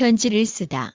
편지를 쓰다.